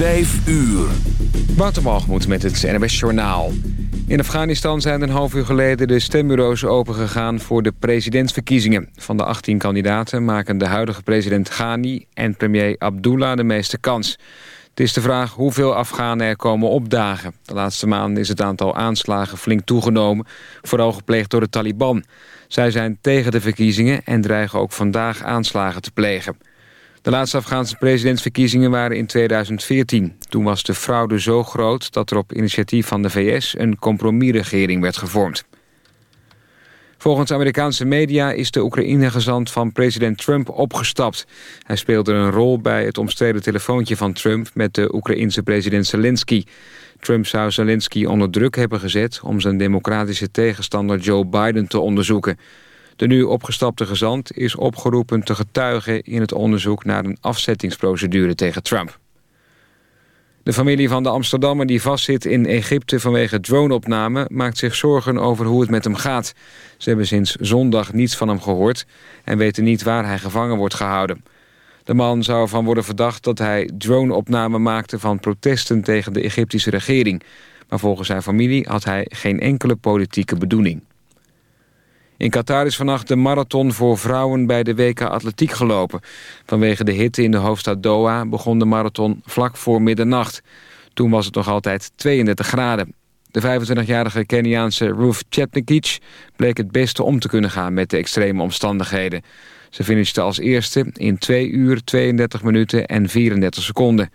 Vijf uur. Watermalgemoed met het NWS Journaal. In Afghanistan zijn een half uur geleden de stembureaus opengegaan voor de presidentsverkiezingen. Van de 18 kandidaten maken de huidige president Ghani en premier Abdullah de meeste kans. Het is de vraag hoeveel Afghanen er komen opdagen. De laatste maanden is het aantal aanslagen flink toegenomen, vooral gepleegd door de Taliban. Zij zijn tegen de verkiezingen en dreigen ook vandaag aanslagen te plegen. De laatste Afghaanse presidentsverkiezingen waren in 2014. Toen was de fraude zo groot dat er op initiatief van de VS... een compromisregering werd gevormd. Volgens Amerikaanse media is de Oekraïne-gezant van president Trump opgestapt. Hij speelde een rol bij het omstreden telefoontje van Trump... met de Oekraïense president Zelensky. Trump zou Zelensky onder druk hebben gezet... om zijn democratische tegenstander Joe Biden te onderzoeken... De nu opgestapte gezant is opgeroepen te getuigen in het onderzoek naar een afzettingsprocedure tegen Trump. De familie van de Amsterdammer die vastzit in Egypte vanwege droneopname maakt zich zorgen over hoe het met hem gaat. Ze hebben sinds zondag niets van hem gehoord en weten niet waar hij gevangen wordt gehouden. De man zou ervan worden verdacht dat hij droneopname maakte van protesten tegen de Egyptische regering. Maar volgens zijn familie had hij geen enkele politieke bedoeling. In Qatar is vannacht de marathon voor vrouwen bij de WK Atletiek gelopen. Vanwege de hitte in de hoofdstad Doha begon de marathon vlak voor middernacht. Toen was het nog altijd 32 graden. De 25-jarige Keniaanse Ruth Chetnikic bleek het beste om te kunnen gaan met de extreme omstandigheden. Ze finishte als eerste in 2 uur 32 minuten en 34 seconden.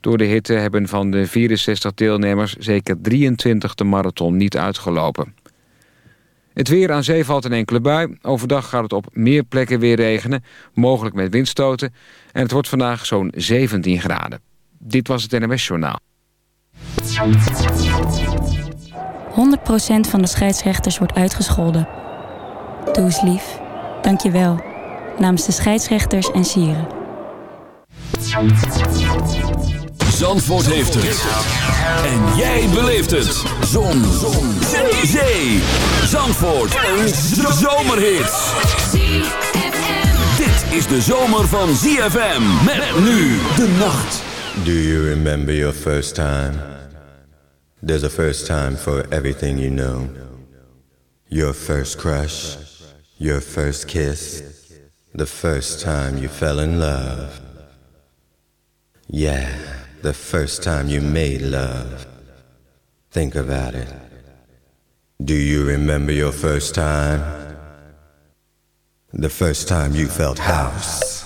Door de hitte hebben van de 64 deelnemers zeker 23 de marathon niet uitgelopen. Het weer aan zee valt een enkele bui. Overdag gaat het op meer plekken weer regenen, mogelijk met windstoten. En het wordt vandaag zo'n 17 graden. Dit was het NMS Journaal. 100% van de scheidsrechters wordt uitgescholden. Doe eens lief. Dank je wel. Namens de scheidsrechters en sieren. Zandvoort heeft het. En jij beleeft het. Zon. Zon. Zee. Zee. Zandvoort. Een zomerhit. Dit is de zomer van ZFM. Met nu de nacht. Do you remember your first time? There's a first time for everything you know. Your first crush. Your first kiss. The first time you fell in love. Yeah. The first time you made love. Think about it. Do you remember your first time? The first time you felt house.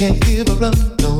can't give a run, no.